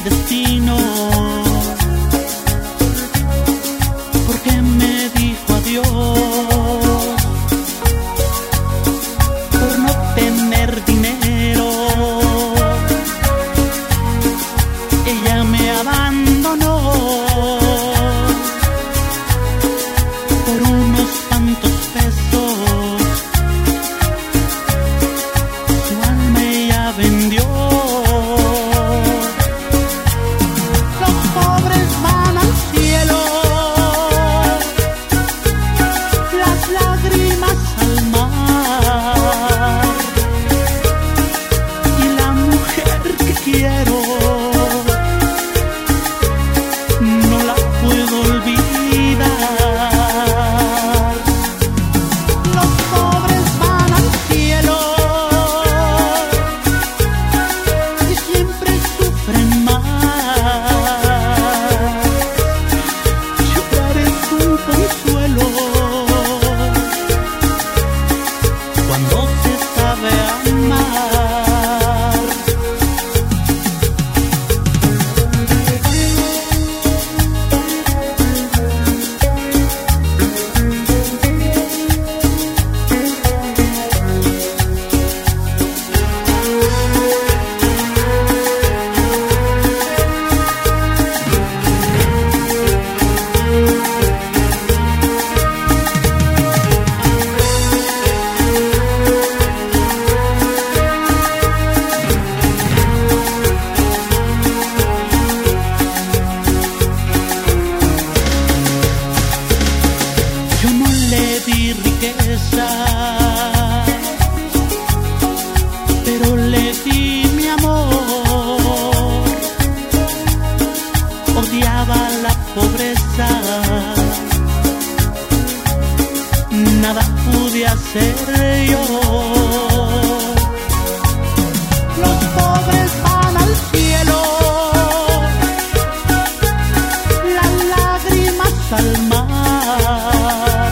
destino. Porque me dijo adiós por no tener dinero. Ella me abandonó. Nada pude hacer yo. Los pobres van al cielo, las lágrimas al mar.